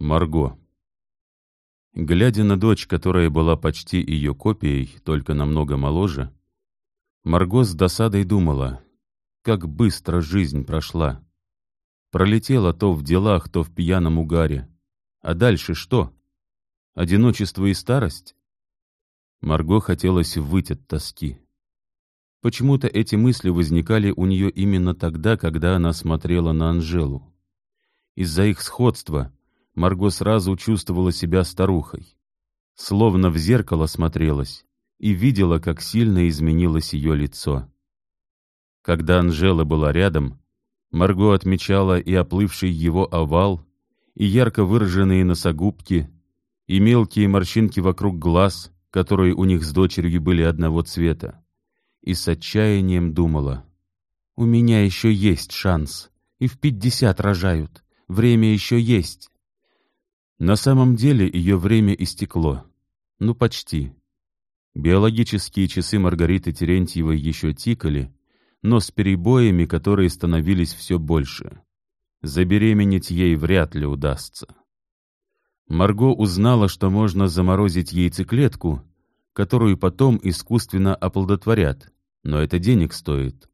Марго. Глядя на дочь, которая была почти ее копией, только намного моложе, Марго с досадой думала, как быстро жизнь прошла. Пролетела то в делах, то в пьяном угаре. А дальше что? Одиночество и старость? Марго хотелось выйти от тоски. Почему-то эти мысли возникали у нее именно тогда, когда она смотрела на Анжелу. Из-за их сходства Марго сразу чувствовала себя старухой. Словно в зеркало смотрелась и видела, как сильно изменилось ее лицо. Когда Анжела была рядом, Марго отмечала и оплывший его овал, и ярко выраженные носогубки, и мелкие морщинки вокруг глаз, которые у них с дочерью были одного цвета, и с отчаянием думала, «У меня еще есть шанс, и в пятьдесят рожают, время еще есть, на самом деле ее время истекло. Ну, почти. Биологические часы Маргариты Терентьевой еще тикали, но с перебоями, которые становились все больше. Забеременеть ей вряд ли удастся. Марго узнала, что можно заморозить яйцеклетку, которую потом искусственно оплодотворят, но это денег стоит.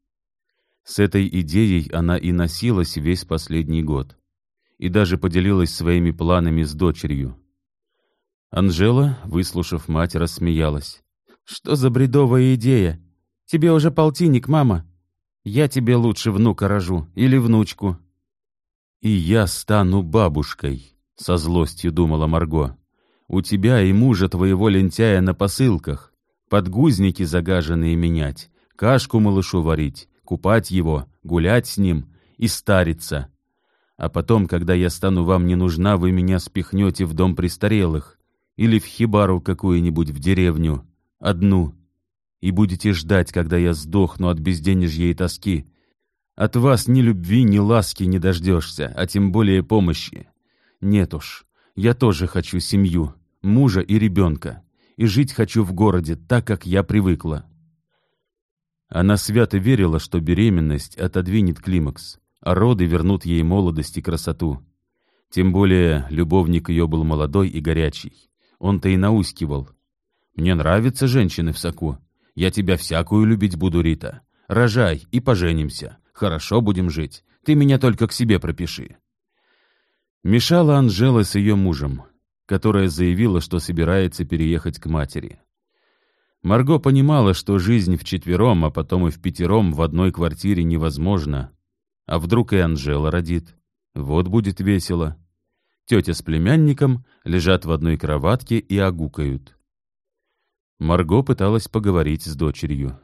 С этой идеей она и носилась весь последний год и даже поделилась своими планами с дочерью. Анжела, выслушав мать, рассмеялась. «Что за бредовая идея? Тебе уже полтинник, мама. Я тебе лучше внука рожу или внучку». «И я стану бабушкой», — со злостью думала Марго. «У тебя и мужа твоего лентяя на посылках. Подгузники загаженные менять, кашку малышу варить, купать его, гулять с ним и стариться. А потом, когда я стану вам не нужна, вы меня спихнете в дом престарелых или в хибару какую-нибудь в деревню, одну, и будете ждать, когда я сдохну от безденежья и тоски. От вас ни любви, ни ласки не дождешься, а тем более помощи. Нет уж, я тоже хочу семью, мужа и ребенка, и жить хочу в городе так, как я привыкла. Она свято верила, что беременность отодвинет климакс, роды вернут ей молодость и красоту. Тем более любовник ее был молодой и горячий. Он-то и наускивал. «Мне нравятся женщины в соку. Я тебя всякую любить буду, Рита. Рожай и поженимся. Хорошо будем жить. Ты меня только к себе пропиши». Мешала Анжела с ее мужем, которая заявила, что собирается переехать к матери. Марго понимала, что жизнь вчетвером, а потом и в пятером в одной квартире невозможна, а вдруг и Анжела родит? Вот будет весело. Тетя с племянником лежат в одной кроватке и огукают. Марго пыталась поговорить с дочерью.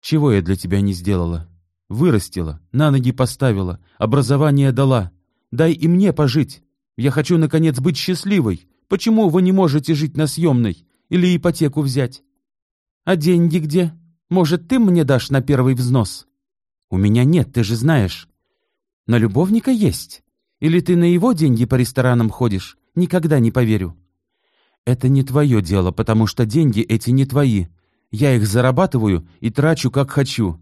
«Чего я для тебя не сделала? Вырастила, на ноги поставила, образование дала. Дай и мне пожить. Я хочу, наконец, быть счастливой. Почему вы не можете жить на съемной или ипотеку взять? А деньги где? Может, ты мне дашь на первый взнос?» «У меня нет, ты же знаешь». «На любовника есть. Или ты на его деньги по ресторанам ходишь? Никогда не поверю». «Это не твое дело, потому что деньги эти не твои. Я их зарабатываю и трачу, как хочу».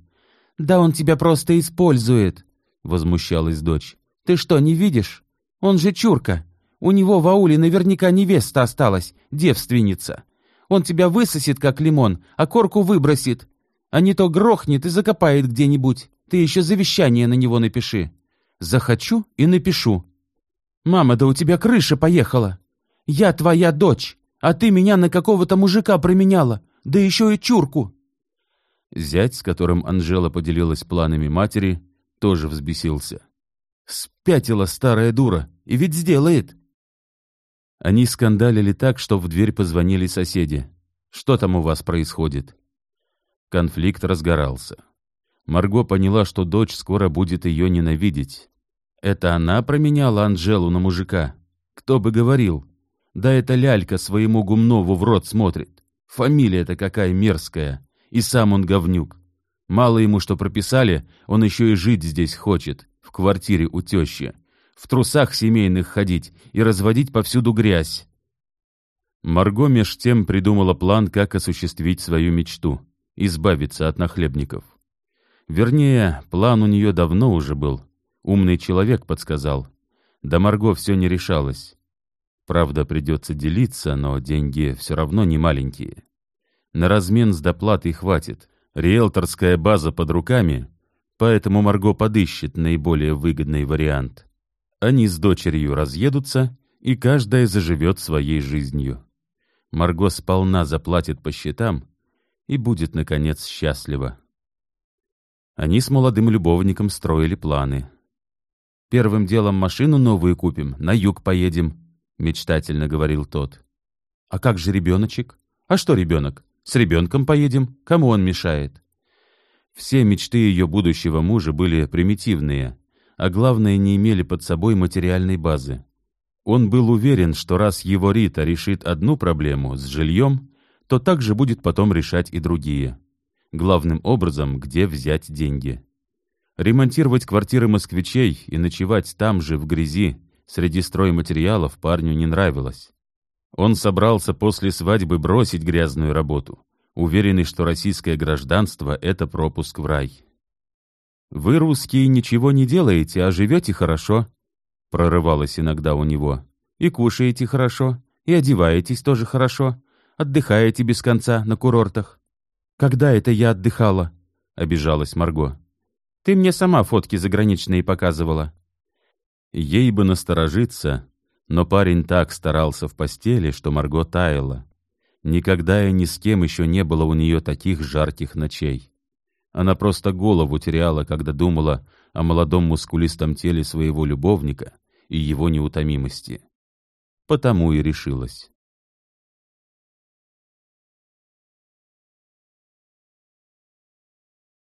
«Да он тебя просто использует», — возмущалась дочь. «Ты что, не видишь? Он же чурка. У него в ауле наверняка невеста осталась, девственница. Он тебя высосет, как лимон, а корку выбросит. А не то грохнет и закопает где-нибудь. Ты еще завещание на него напиши. Захочу и напишу. Мама, да у тебя крыша поехала. Я твоя дочь, а ты меня на какого-то мужика променяла, да еще и чурку. Зять, с которым Анжела поделилась планами матери, тоже взбесился. Спятила старая дура, и ведь сделает. Они скандалили так, что в дверь позвонили соседи. Что там у вас происходит? Конфликт разгорался. Марго поняла, что дочь скоро будет ее ненавидеть. Это она променяла Анжелу на мужика? Кто бы говорил? Да это лялька своему гумнову в рот смотрит. Фамилия-то какая мерзкая. И сам он говнюк. Мало ему что прописали, он еще и жить здесь хочет, в квартире у тещи. В трусах семейных ходить и разводить повсюду грязь. Марго меж тем придумала план, как осуществить свою мечту — избавиться от нахлебников. Вернее, план у нее давно уже был. Умный человек подсказал. Да Марго все не решалось. Правда, придется делиться, но деньги все равно не маленькие. На размен с доплатой хватит. Риэлторская база под руками, поэтому Марго подыщет наиболее выгодный вариант. Они с дочерью разъедутся, и каждая заживет своей жизнью. Марго сполна заплатит по счетам и будет, наконец, счастлива. Они с молодым любовником строили планы. «Первым делом машину новую купим, на юг поедем», — мечтательно говорил тот. «А как же ребеночек? А что ребенок? С ребенком поедем? Кому он мешает?» Все мечты ее будущего мужа были примитивные, а главное, не имели под собой материальной базы. Он был уверен, что раз его Рита решит одну проблему с жильем, то также будет потом решать и другие. Главным образом, где взять деньги. Ремонтировать квартиры москвичей и ночевать там же, в грязи, среди стройматериалов, парню не нравилось. Он собрался после свадьбы бросить грязную работу, уверенный, что российское гражданство — это пропуск в рай. «Вы, русские, ничего не делаете, а живете хорошо», — прорывалось иногда у него. «И кушаете хорошо, и одеваетесь тоже хорошо, отдыхаете без конца на курортах». «Когда это я отдыхала?» — обижалась Марго. «Ты мне сама фотки заграничные показывала». Ей бы насторожиться, но парень так старался в постели, что Марго таяла. Никогда и ни с кем еще не было у нее таких жарких ночей. Она просто голову теряла, когда думала о молодом мускулистом теле своего любовника и его неутомимости. Потому и решилась.